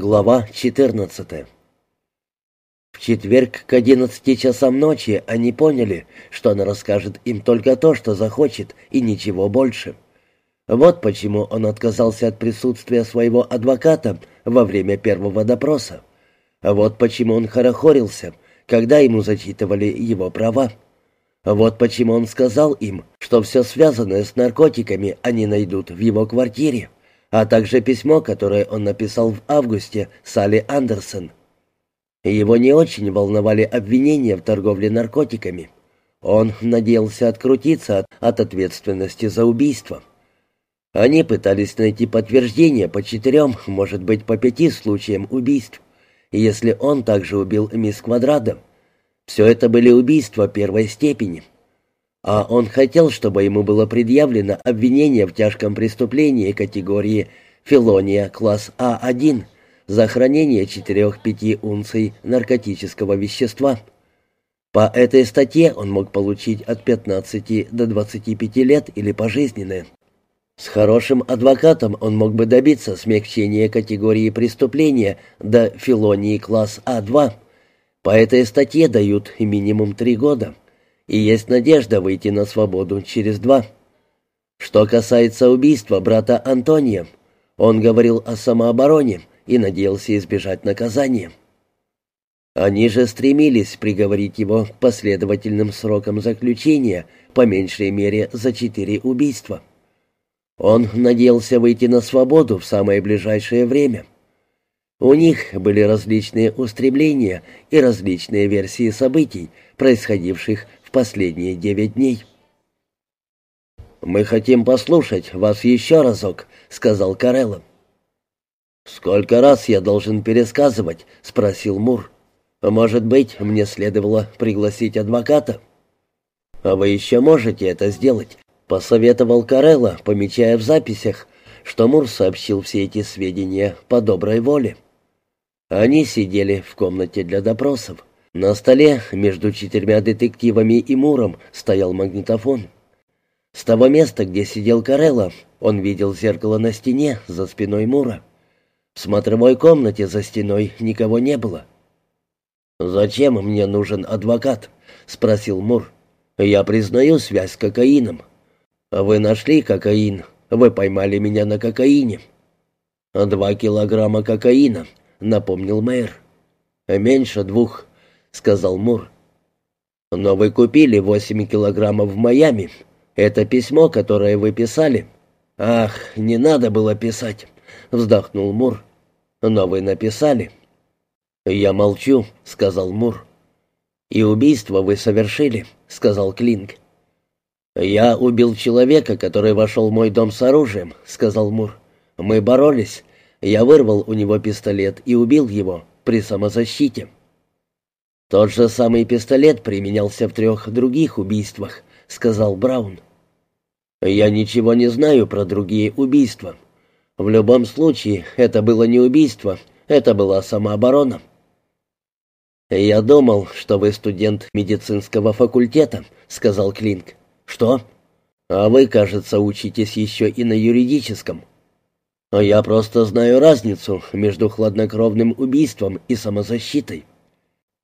Глава 14 В четверг к одиннадцати часам ночи они поняли, что она расскажет им только то, что захочет, и ничего больше. Вот почему он отказался от присутствия своего адвоката во время первого допроса. Вот почему он хорохорился, когда ему зачитывали его права. Вот почему он сказал им, что все связанное с наркотиками они найдут в его квартире а также письмо, которое он написал в августе Салли Андерсон. Его не очень волновали обвинения в торговле наркотиками. Он надеялся открутиться от, от ответственности за убийство. Они пытались найти подтверждение по четырем, может быть, по пяти случаям убийств. Если он также убил мисс Квадрада, все это были убийства первой степени а он хотел, чтобы ему было предъявлено обвинение в тяжком преступлении категории «Филония класс А1» за хранение 4-5 унций наркотического вещества. По этой статье он мог получить от 15 до 25 лет или пожизненное. С хорошим адвокатом он мог бы добиться смягчения категории преступления до филонии класс А2. По этой статье дают минимум три года и есть надежда выйти на свободу через два. Что касается убийства брата Антония, он говорил о самообороне и надеялся избежать наказания. Они же стремились приговорить его к последовательным срокам заключения, по меньшей мере за четыре убийства. Он надеялся выйти на свободу в самое ближайшее время. У них были различные устремления и различные версии событий, происходивших в последние девять дней. «Мы хотим послушать вас еще разок», — сказал Карелло. «Сколько раз я должен пересказывать?» — спросил Мур. «Может быть, мне следовало пригласить адвоката?» «А вы еще можете это сделать», — посоветовал Карелло, помечая в записях, что Мур сообщил все эти сведения по доброй воле. Они сидели в комнате для допросов. На столе между четырьмя детективами и Муром стоял магнитофон. С того места, где сидел Карелло, он видел зеркало на стене за спиной Мура. В смотровой комнате за стеной никого не было. «Зачем мне нужен адвокат?» — спросил Мур. «Я признаю связь с кокаином. Вы нашли кокаин, вы поймали меня на кокаине». «Два килограмма кокаина», — напомнил мэр. «Меньше двух», — сказал Мур. «Но вы купили восемь килограммов в Майами. Это письмо, которое вы писали». «Ах, не надо было писать», — вздохнул Мур. «Но вы написали». «Я молчу», — сказал Мур. «И убийство вы совершили», — сказал Клинк. «Я убил человека, который вошел в мой дом с оружием», — сказал Мур. «Мы боролись. Я вырвал у него пистолет и убил его при самозащите». «Тот же самый пистолет применялся в трех других убийствах», — сказал Браун. «Я ничего не знаю про другие убийства. В любом случае, это было не убийство, это была самооборона». «Я думал, что вы студент медицинского факультета», — сказал Клинк. «Что?» «А вы, кажется, учитесь еще и на юридическом». «Я просто знаю разницу между хладнокровным убийством и самозащитой».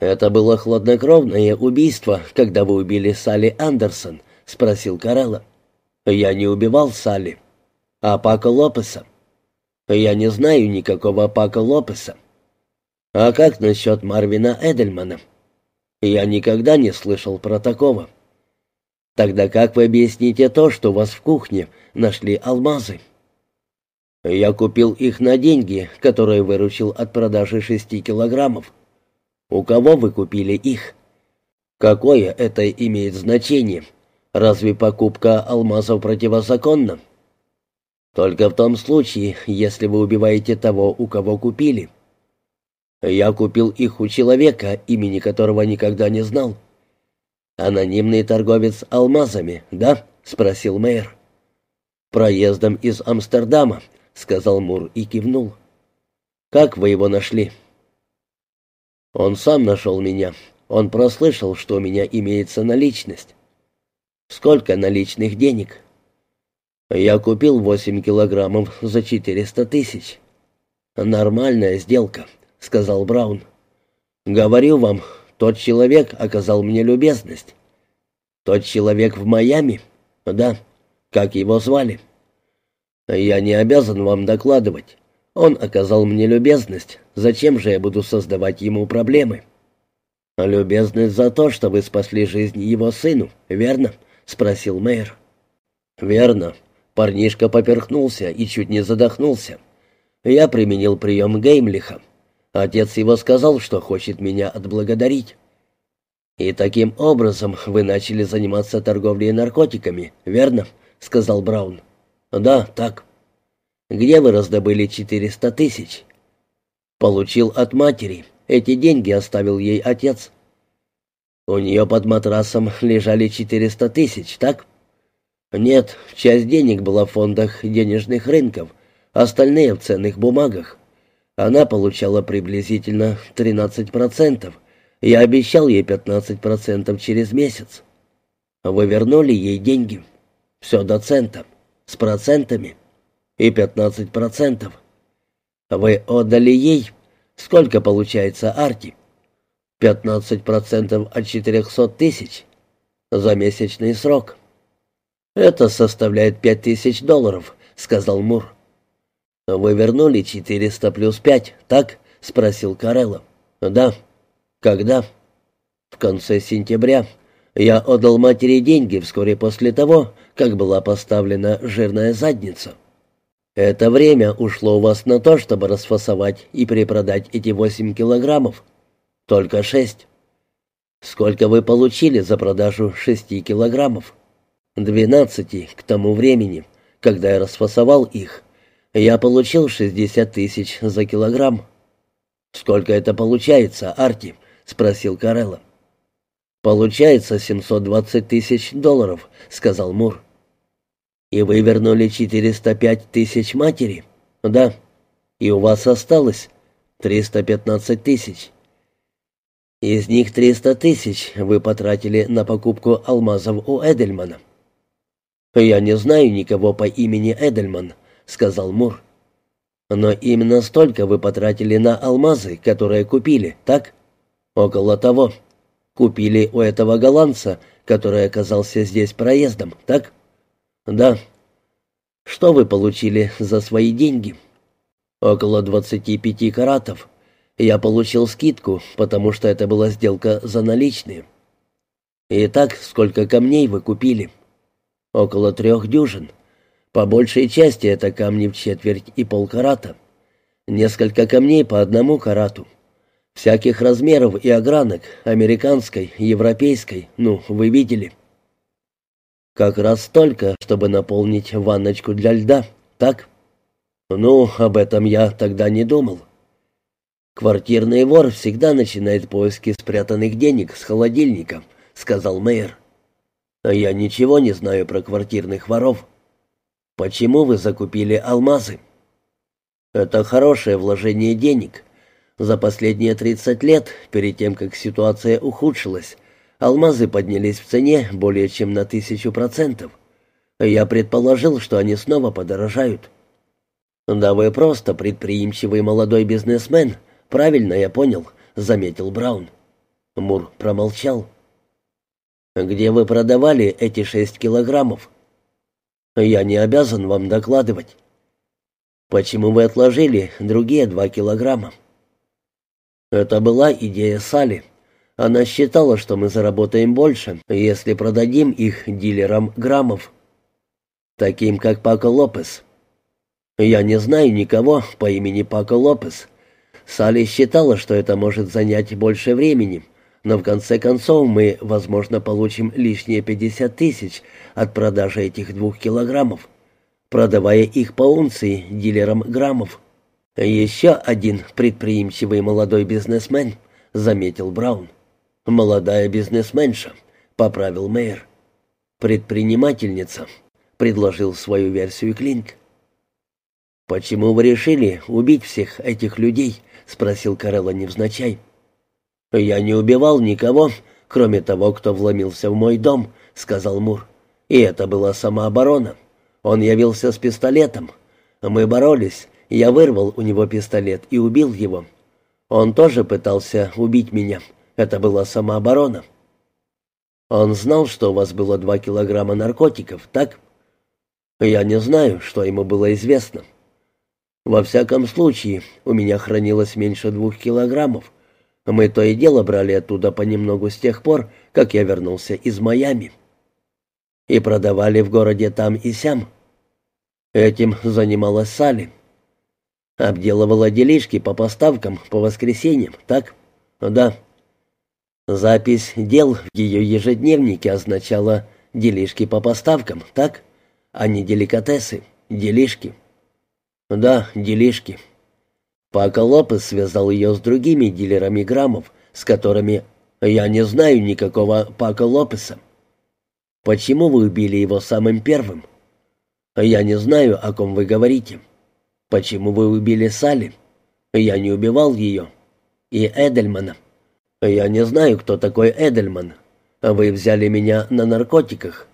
«Это было хладнокровное убийство, когда вы убили Салли Андерсон?» — спросил Карелла. «Я не убивал Салли. А Пако Лопеса?» «Я не знаю никакого Пако Лопеса». «А как насчет Марвина Эдельмана?» «Я никогда не слышал про такого». «Тогда как вы объясните то, что у вас в кухне нашли алмазы?» «Я купил их на деньги, которые выручил от продажи шести килограммов». У кого вы купили их? Какое это имеет значение? Разве покупка алмазов противозаконна? Только в том случае, если вы убиваете того, у кого купили. Я купил их у человека, имени которого никогда не знал. Анонимный торговец алмазами, да? спросил мэр. Проездом из Амстердама, сказал Мур и кивнул. Как вы его нашли? Он сам нашел меня. Он прослышал, что у меня имеется наличность. Сколько наличных денег? Я купил восемь килограммов за четыреста тысяч. «Нормальная сделка», — сказал Браун. «Говорю вам, тот человек оказал мне любезность». «Тот человек в Майами?» «Да». «Как его звали?» «Я не обязан вам докладывать. Он оказал мне любезность. Зачем же я буду создавать ему проблемы?» «Любезность за то, что вы спасли жизнь его сыну, верно?» — спросил мэр. «Верно». Парнишка поперхнулся и чуть не задохнулся. Я применил прием Геймлиха. Отец его сказал, что хочет меня отблагодарить. «И таким образом вы начали заниматься торговлей наркотиками, верно?» — сказал Браун. «Да, так». «Где вы раздобыли четыреста тысяч?» «Получил от матери. Эти деньги оставил ей отец». «У нее под матрасом лежали четыреста тысяч, так?» «Нет, часть денег была в фондах денежных рынков, остальные в ценных бумагах. Она получала приблизительно 13%. Я обещал ей 15% через месяц. Вы вернули ей деньги. Все до цента. С процентами. И 15%. Вы отдали ей. Сколько получается Арти? 15% от 400 тысяч. За месячный срок. Это составляет 5000 долларов, сказал Мур. «Вы вернули 400 плюс 5, так?» — спросил Карелло. «Да». «Когда?» «В конце сентября. Я отдал матери деньги вскоре после того, как была поставлена жирная задница». «Это время ушло у вас на то, чтобы расфасовать и перепродать эти 8 килограммов?» «Только шесть». «Сколько вы получили за продажу шести килограммов?» «Двенадцати к тому времени, когда я расфасовал их». Я получил 60 тысяч за килограмм. «Сколько это получается, Арти?» — спросил Карелла. «Получается 720 тысяч долларов», — сказал Мур. «И вы вернули 405 тысяч матери?» «Да». «И у вас осталось 315 тысяч?» «Из них 300 тысяч вы потратили на покупку алмазов у Эдельмана». «Я не знаю никого по имени Эдельман», сказал Мур. «Но именно столько вы потратили на алмазы, которые купили, так?» «Около того. Купили у этого голландца, который оказался здесь проездом, так?» «Да». «Что вы получили за свои деньги?» «Около двадцати пяти каратов. Я получил скидку, потому что это была сделка за наличные». «Итак, сколько камней вы купили?» «Около трех дюжин». По большей части это камни в четверть и полкарата. Несколько камней по одному карату. Всяких размеров и огранок, американской, европейской, ну, вы видели. Как раз столько, чтобы наполнить ванночку для льда, так? Ну, об этом я тогда не думал. Квартирный вор всегда начинает поиски спрятанных денег с холодильника, сказал мэр. Я ничего не знаю про квартирных воров. «Почему вы закупили алмазы?» «Это хорошее вложение денег. За последние 30 лет, перед тем, как ситуация ухудшилась, алмазы поднялись в цене более чем на тысячу процентов. Я предположил, что они снова подорожают». «Да вы просто предприимчивый молодой бизнесмен, правильно я понял», — заметил Браун. Мур промолчал. «Где вы продавали эти шесть килограммов?» Я не обязан вам докладывать. Почему вы отложили другие два килограмма? Это была идея Сали. Она считала, что мы заработаем больше, если продадим их дилерам граммов, таким как Пако Лопес. Я не знаю никого по имени Пако Лопес. Салли считала, что это может занять больше времени, но в конце концов мы, возможно, получим лишние 50 тысяч от продажи этих двух килограммов, продавая их по унции дилерам граммов. «Еще один предприимчивый молодой бизнесмен», — заметил Браун. «Молодая бизнесменша», — поправил мэр. «Предпринимательница», — предложил свою версию Клинк. «Почему вы решили убить всех этих людей?» — спросил Карелла невзначай. «Я не убивал никого, кроме того, кто вломился в мой дом», — сказал Мур. «И это была самооборона. Он явился с пистолетом. Мы боролись, Я вырвал у него пистолет и убил его. Он тоже пытался убить меня. Это была самооборона. Он знал, что у вас было два килограмма наркотиков, так? Я не знаю, что ему было известно. Во всяком случае, у меня хранилось меньше двух килограммов. Мы то и дело брали оттуда понемногу с тех пор, как я вернулся из Майами. И продавали в городе там и сям. Этим занималась Салли. Обделывала делишки по поставкам по воскресеньям, так? Да. Запись дел в ее ежедневнике означала «делишки по поставкам», так? А не деликатесы, делишки. Да, делишки. Пака Лопес связал ее с другими дилерами граммов, с которыми я не знаю никакого Пака Лопеса. Почему вы убили его самым первым? Я не знаю, о ком вы говорите. Почему вы убили Салли? Я не убивал ее. И Эдельмана. Я не знаю, кто такой Эдельман. Вы взяли меня на наркотиках.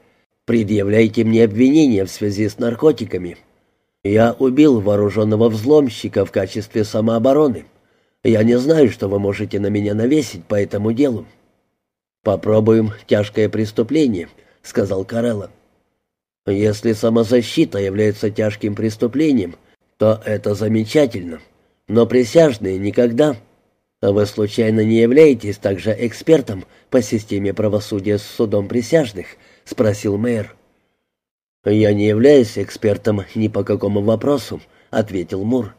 Предъявляйте мне обвинения в связи с наркотиками. Я убил вооруженного взломщика в качестве самообороны. Я не знаю, что вы можете на меня навесить по этому делу. Попробуем тяжкое преступление, сказал Карелла. Если самозащита является тяжким преступлением, то это замечательно. Но присяжные никогда. А вы случайно не являетесь также экспертом по системе правосудия с судом присяжных? спросил мэр. «Я не являюсь экспертом ни по какому вопросу», — ответил Мур.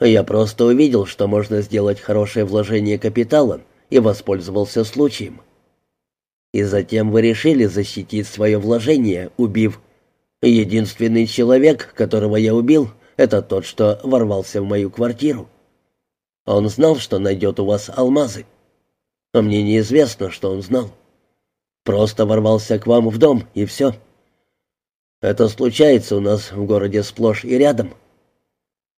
«Я просто увидел, что можно сделать хорошее вложение капитала и воспользовался случаем». «И затем вы решили защитить свое вложение, убив...» «Единственный человек, которого я убил, это тот, что ворвался в мою квартиру. Он знал, что найдет у вас алмазы. А мне неизвестно, что он знал. Просто ворвался к вам в дом, и все». Это случается у нас в городе сплошь и рядом.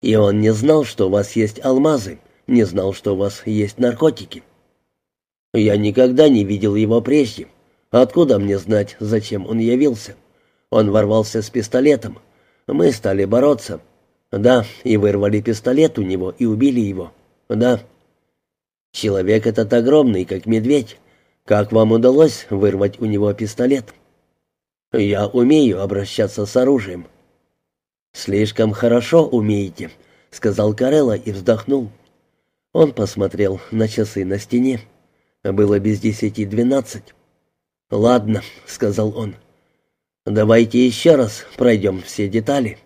И он не знал, что у вас есть алмазы, не знал, что у вас есть наркотики. Я никогда не видел его прежде. Откуда мне знать, зачем он явился? Он ворвался с пистолетом. Мы стали бороться. Да, и вырвали пистолет у него и убили его. Да. Человек этот огромный, как медведь. Как вам удалось вырвать у него пистолет?» «Я умею обращаться с оружием». «Слишком хорошо умеете», — сказал Карелла и вздохнул. Он посмотрел на часы на стене. Было без десяти двенадцать. «Ладно», — сказал он. «Давайте еще раз пройдем все детали».